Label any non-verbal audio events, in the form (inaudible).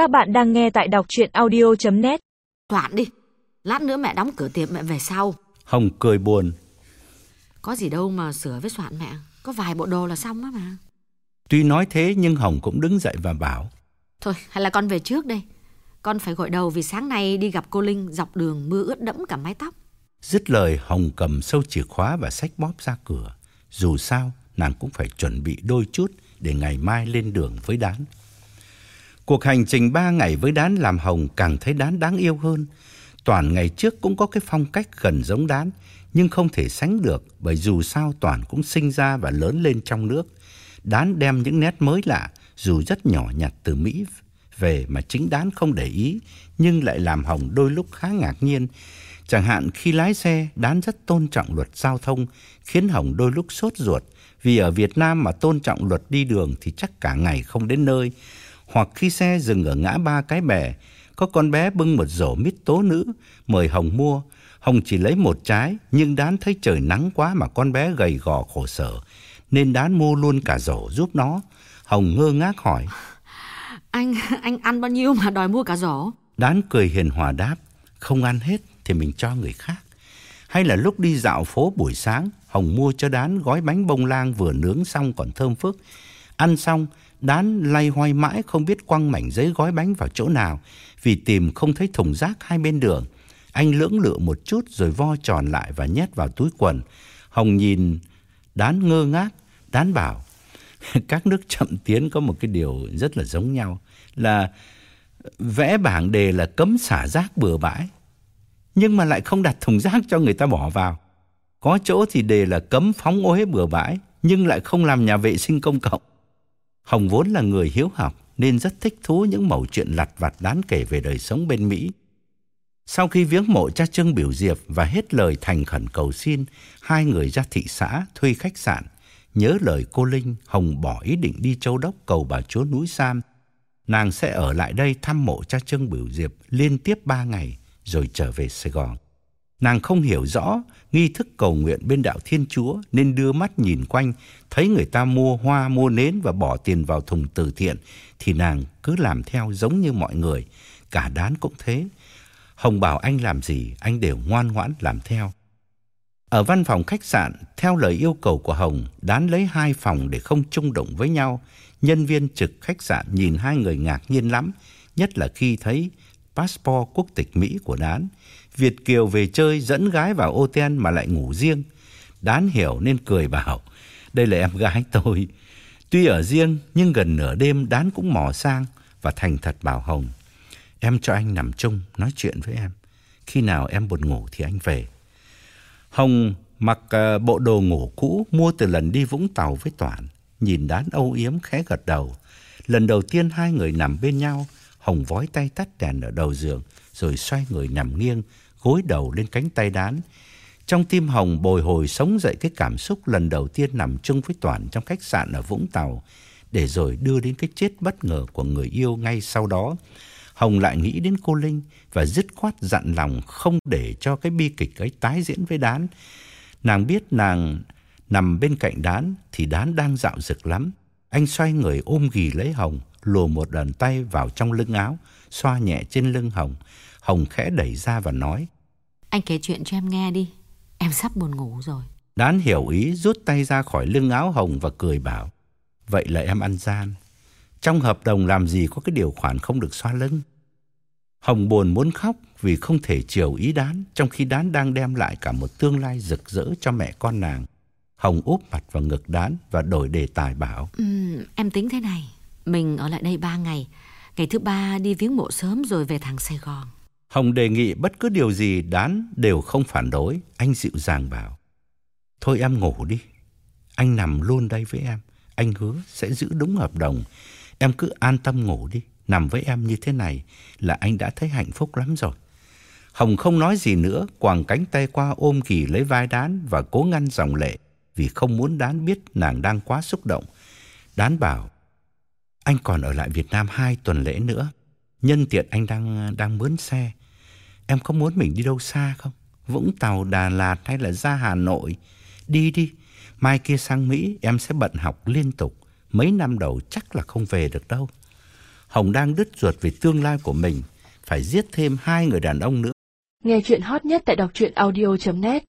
Các bạn đang nghe tại đọc chuyện audio.net Toạn đi, lát nữa mẹ đóng cửa tiệm mẹ về sau. Hồng cười buồn. Có gì đâu mà sửa với soạn mẹ, có vài bộ đồ là xong á mà. Tuy nói thế nhưng Hồng cũng đứng dậy và bảo. Thôi, hay là con về trước đây. Con phải gội đầu vì sáng nay đi gặp cô Linh dọc đường mưa ướt đẫm cả mái tóc. Dứt lời Hồng cầm sâu chìa khóa và sách bóp ra cửa. Dù sao, nàng cũng phải chuẩn bị đôi chút để ngày mai lên đường với Đán. Cuộc hành trình ba ngày với Đán làm Hồng càng thấy Đán đáng yêu hơn. Toàn ngày trước cũng có cái phong cách gần giống Đán, nhưng không thể sánh được bởi dù sao Toàn cũng sinh ra và lớn lên trong nước. Đán đem những nét mới lạ, dù rất nhỏ nhặt từ Mỹ về mà chính Đán không để ý, nhưng lại làm Hồng đôi lúc khá ngạc nhiên. Chẳng hạn khi lái xe, Đán rất tôn trọng luật giao thông, khiến Hồng đôi lúc sốt ruột, vì ở Việt Nam mà tôn trọng luật đi đường thì chắc cả ngày không đến nơi. Hoặc khi xe dừng ở ngã ba cái bè, có con bé bưng một rổ mít tố nữ, mời Hồng mua. Hồng chỉ lấy một trái, nhưng Đán thấy trời nắng quá mà con bé gầy gò khổ sở, nên Đán mua luôn cả rổ giúp nó. Hồng ngơ ngác hỏi. (laughs) Anh, anh ăn bao nhiêu mà đòi mua cả rổ? Đán cười hiền hòa đáp, không ăn hết thì mình cho người khác. Hay là lúc đi dạo phố buổi sáng, Hồng mua cho Đán gói bánh bông lan vừa nướng xong còn thơm phức. Ăn xong, Đán lay hoay mãi không biết quăng mảnh giấy gói bánh vào chỗ nào vì tìm không thấy thùng rác hai bên đường. Anh lưỡng lự một chút rồi vo tròn lại và nhét vào túi quần. Hồng nhìn Đán ngơ ngác, Đán bảo (laughs) các nước chậm tiến có một cái điều rất là giống nhau là vẽ bảng đề là cấm xả rác bừa bãi nhưng mà lại không đặt thùng rác cho người ta bỏ vào. Có chỗ thì đề là cấm phóng ô bừa bãi, nhưng lại không làm nhà vệ sinh công cộng. Hồng vốn là người hiếu học nên rất thích thú những mẩu chuyện lặt vặt đáng kể về đời sống bên Mỹ. Sau khi viếng mộ cha Trưng Biểu Diệp và hết lời thành khẩn cầu xin, hai người ra thị xã thuê khách sạn. Nhớ lời cô Linh, Hồng bỏ ý định đi châu đốc cầu bà chúa núi Sam. Nàng sẽ ở lại đây thăm mộ cha Trưng Biểu Diệp liên tiếp ba ngày rồi trở về Sài Gòn. Nàng không hiểu rõ nghi thức cầu nguyện bên đạo Thiên Chúa nên đưa mắt nhìn quanh, thấy người ta mua hoa, mua nến và bỏ tiền vào thùng từ thiện thì nàng cứ làm theo giống như mọi người, cả đán cũng thế. Hồng bảo anh làm gì, anh đều ngoan ngoãn làm theo. Ở văn phòng khách sạn, theo lời yêu cầu của Hồng, đán lấy hai phòng để không chung đụng với nhau. Nhân viên trực khách sạn nhìn hai người ngạc nhiên lắm, nhất là khi thấy passport quốc tịch Mỹ của Đán. Việt Kiều về chơi dẫn gái vào ô ten mà lại ngủ riêng. Đán hiểu nên cười bảo, đây là em gái tôi. Tuy ở riêng nhưng gần nửa đêm Đán cũng mò sang và thành thật bảo Hồng. Em cho anh nằm chung nói chuyện với em. Khi nào em buồn ngủ thì anh về. Hồng mặc ờ, bộ đồ ngủ cũ mua từ lần đi Vũng Tàu với Toản. Nhìn Đán âu yếm khẽ gật đầu. Lần đầu tiên hai người nằm bên nhau Hồng vói tay tắt đèn ở đầu giường, rồi xoay người nằm nghiêng, gối đầu lên cánh tay đán. Trong tim Hồng bồi hồi sống dậy cái cảm xúc lần đầu tiên nằm chung với Toàn trong khách sạn ở Vũng Tàu, để rồi đưa đến cái chết bất ngờ của người yêu ngay sau đó. Hồng lại nghĩ đến cô Linh và dứt khoát dặn lòng không để cho cái bi kịch ấy tái diễn với Đán. Nàng biết nàng nằm bên cạnh Đán thì Đán đang dạo dực lắm. Anh xoay người ôm ghì lấy Hồng, lùa một đòn tay vào trong lưng áo, xoa nhẹ trên lưng Hồng. Hồng khẽ đẩy ra và nói. Anh kể chuyện cho em nghe đi, em sắp buồn ngủ rồi. Đán hiểu ý rút tay ra khỏi lưng áo Hồng và cười bảo. Vậy là em ăn gian. Trong hợp đồng làm gì có cái điều khoản không được xoa lưng. Hồng buồn muốn khóc vì không thể chiều ý Đán trong khi Đán đang đem lại cả một tương lai rực rỡ cho mẹ con nàng. Hồng úp mặt vào ngực Đán và đổi đề tài bảo. Ừ, em tính thế này. Mình ở lại đây ba ngày Ngày thứ ba đi viếng mộ sớm rồi về thẳng Sài Gòn Hồng đề nghị bất cứ điều gì đán đều không phản đối, Anh dịu dàng bảo Thôi em ngủ đi, Anh nằm luôn đây với em, Anh hứa sẽ giữ đúng hợp đồng Em cứ an tâm ngủ đi, Nằm với em như thế này là anh đã thấy hạnh phúc lắm rồi Hồng không nói gì nữa, Quàng cánh tay qua ôm kỳ lấy vai đán Và cố ngăn dòng lệ Vì không muốn đán biết nàng đang quá xúc động Đán bảo, anh còn ở lại Việt Nam hai tuần lễ nữa. Nhân tiện anh đang đang mướn xe. Em có muốn mình đi đâu xa không? Vũng Tàu, Đà Lạt hay là ra Hà Nội? Đi đi. Mai kia sang Mỹ em sẽ bận học liên tục. Mấy năm đầu chắc là không về được đâu. Hồng đang đứt ruột vì tương lai của mình, phải giết thêm hai người đàn ông nữa. Nghe chuyện hot nhất tại đọc truyện audio.net